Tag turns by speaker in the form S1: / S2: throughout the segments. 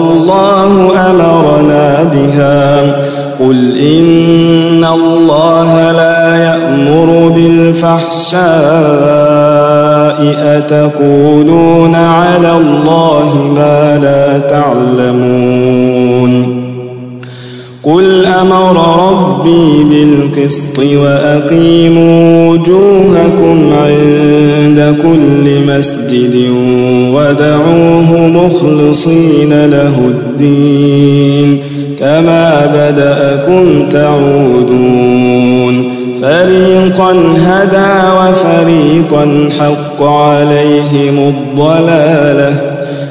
S1: والله أمرنا بها. قل إن الله لا يأمر بالفحشاء أتقولون على الله ما لا تعلمون. قل أمر ربي بالقسط وأقيموا وجوهكم عند كل مسجد ودعوه مخلصين له الدين كما بدأكم تعودون فريقا هدى وفريقا حق عليهم الضلاله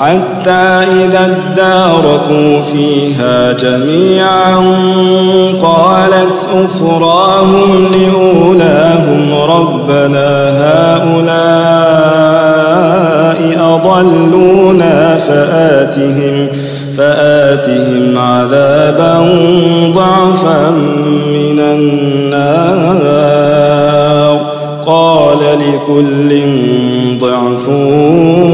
S1: حتى إذا اداركوا فيها جميعا قالت أخراهم لأولاهم ربنا هؤلاء أضلونا فآتهم فآتهم عذابا ضعفا من النار. قال لكل ضعف ولكن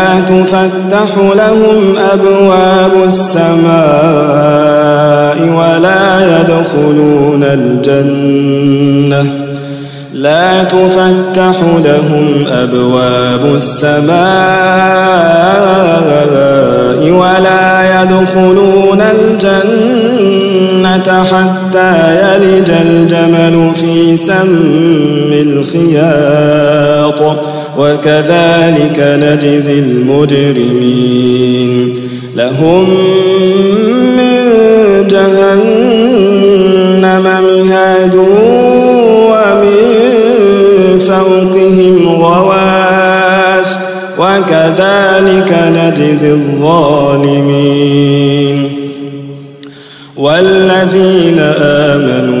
S1: تفتح لهم أبواب السماء ولا يدخلون الجنة. لا تفتح لهم أبواب السماء ولا يدخلون الجنة حتى يلج الجمل في سم الخياط. وكذلك نجزي المجرمين. لهم من جهنم مهاد فوقهم غواش. وكذلك نجزي الظالمين. والذين آمنوا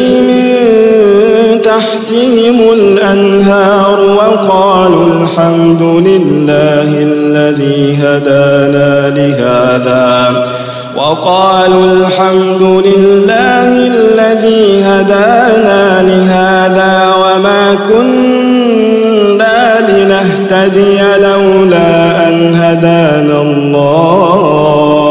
S1: تحتهم الأنهار وقالوا الحمد لله الذي هدانا لهذا وقالوا الحمد لله الذي هدانا لهذا وما كنا لنهتدي لولا أن هدانا الله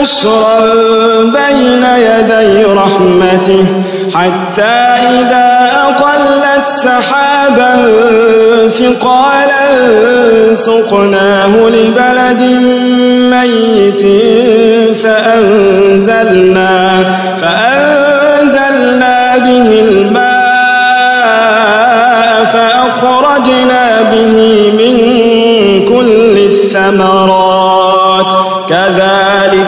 S1: بشرا بين يدي رحمته حتى إذا أقلت سحابا ثقالا سقناه لبلد ميت فأنزلنا فأنزلنا به الماء فأخرجنا به من كل الثمرات. كذلك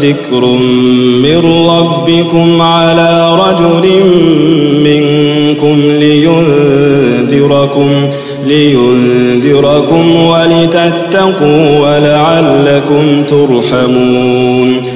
S1: ذكر من ربكم على رجل منكم لينذركم لينذركم ولتتقوا ولعلكم ترحمون.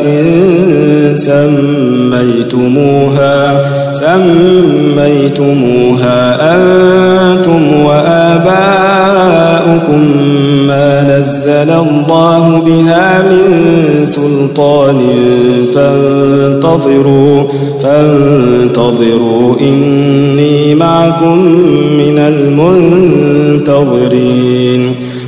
S1: أسماء سميتموها سميتموها أنتم وآباؤكم ما نزل الله بها من سلطان. فانتظروا فانتظروا إني معكم من المنتظرين.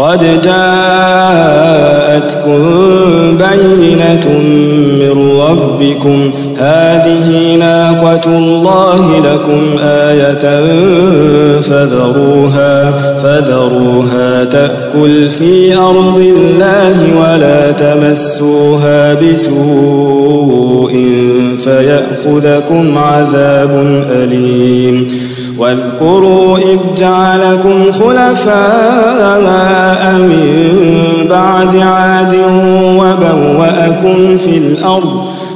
S1: قد جاءتكم بينة من ربكم هذه ناقة الله لكم آية فذروها فذروها تأكل في أرض الله ولا تمسوها بسوء فيأخذكم عذاب أليم. واذكروا إذ جعلكم خلفاء من بعد عاد وبوأكم في الأرض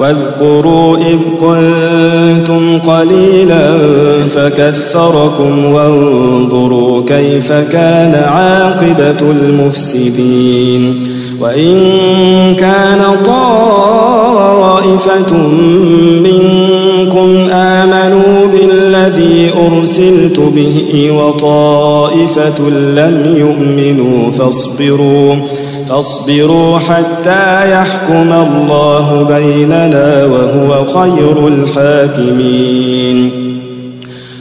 S1: واذكروا إذ كنتم قليلا فكثركم وانظروا كيف كان عاقبة المفسدين وإن كان طائفة منكم آمنوا بالذي أرسلت به وطائفة لم يؤمنوا فاصبروا فاصبروا حتى يحكم الله بيننا وهو خير الحاكمين.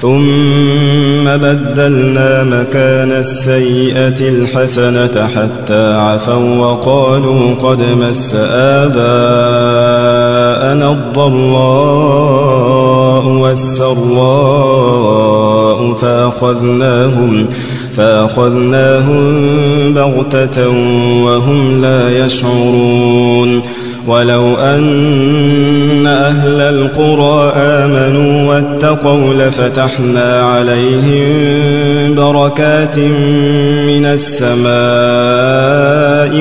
S1: ثم بدلنا مكان السيئة الحسنة حتى عفوا وقالوا قد مس آباءنا الضراء والسراء فأخذناهم فأخذناهم بغتة وهم لا يشعرون ولو أن أهل القرى آمنوا واتقوا لفتحنا عليهم بركات من السماء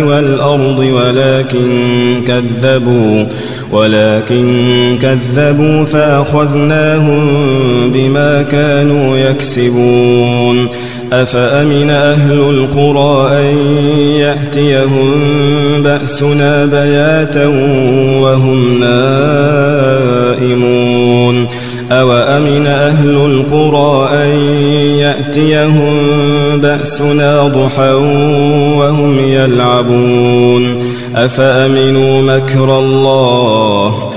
S1: والأرض ولكن كذبوا ولكن كذبوا فأخذناهم بما كانوا يكسبون. أفأمن أهل القرى أن يأتيهم بأسنا بياتا وهم نائمون؟ أوأمن أهل القرى أن يأتيهم بأسنا ضحى وهم يلعبون؟ أفأمنوا مكر الله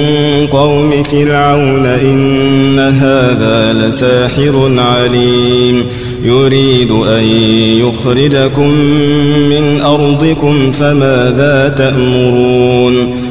S1: قوم فرعون إن هذا لساحر عليم. يريد أن يخرجكم من أرضكم فماذا تأمرون؟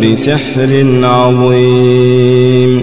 S1: بسحر عظيم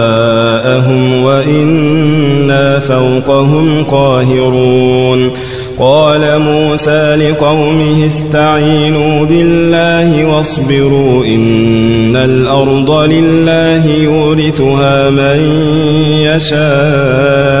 S1: وإنا فوقهم قاهرون قال موسى لقومه استعينوا بالله واصبروا إن الأرض لله يورثها من يشاء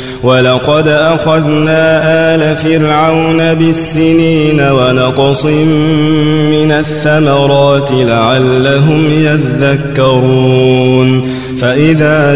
S1: ولقد أخذنا آل فرعون بالسنين ونقص من الثمرات لعلهم يذكرون فإذا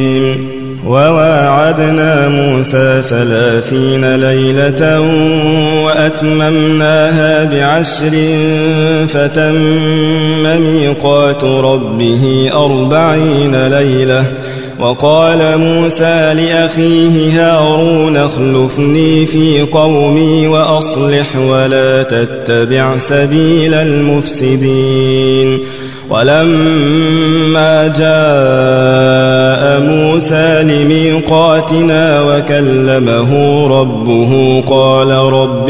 S1: وواعدنا موسى ثلاثين ليلة وأتممناها بعشر فتم ميقات ربه أربعين ليلة وقال موسى لأخيه هارون اخلفني في قومي وأصلح ولا تتبع سبيل المفسدين ولما جاء موسى لميقاتنا وكلمه ربه قال رب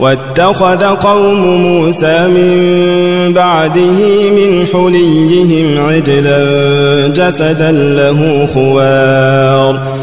S1: واتخذ قوم موسى من بعده من حليهم عجلا جسدا له خوار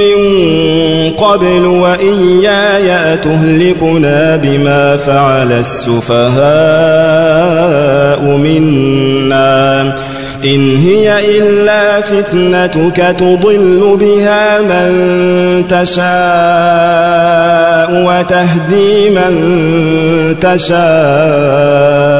S1: من قبل وإياي أتهلكنا بما فعل السفهاء منا. إن هي إلا فتنتك تضل بها من تشاء وتهدي من تشاء.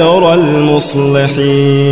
S1: المصلحين.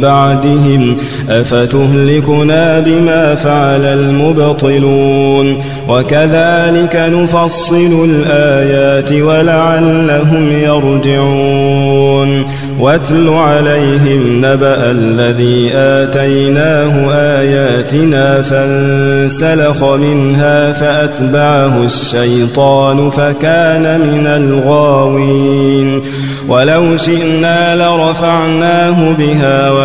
S1: بعدهم أفتهلكنا بما فعل المبطلون وكذلك نفصل الآيات ولعلهم يرجعون واتل عليهم نبأ الذي آتيناه آياتنا فانسلخ منها فأتبعه الشيطان فكان من الغاوين ولو شئنا لرفعناه بها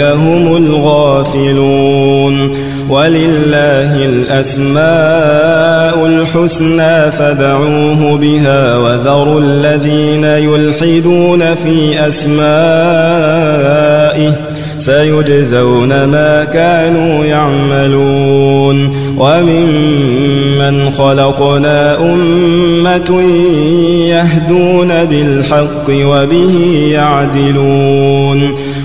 S1: هم الغافلون. ولله الأسماء الحسنى فدعوه بها وذروا الذين يلحدون في أسمائه سيجزون ما كانوا يعملون. وممن خلقنا أمة يهدون بالحق وبه يعدلون.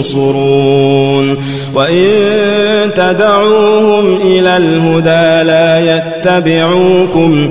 S1: ينصرون. وإن تدعوهم إلى الهدى لا يتبعوكم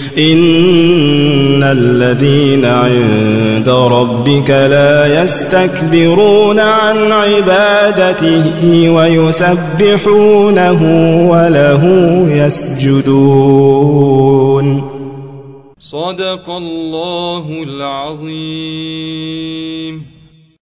S1: إن الذين عند ربك لا يستكبرون عن عبادته ويسبحونه وله يسجدون.
S2: صدق الله العظيم.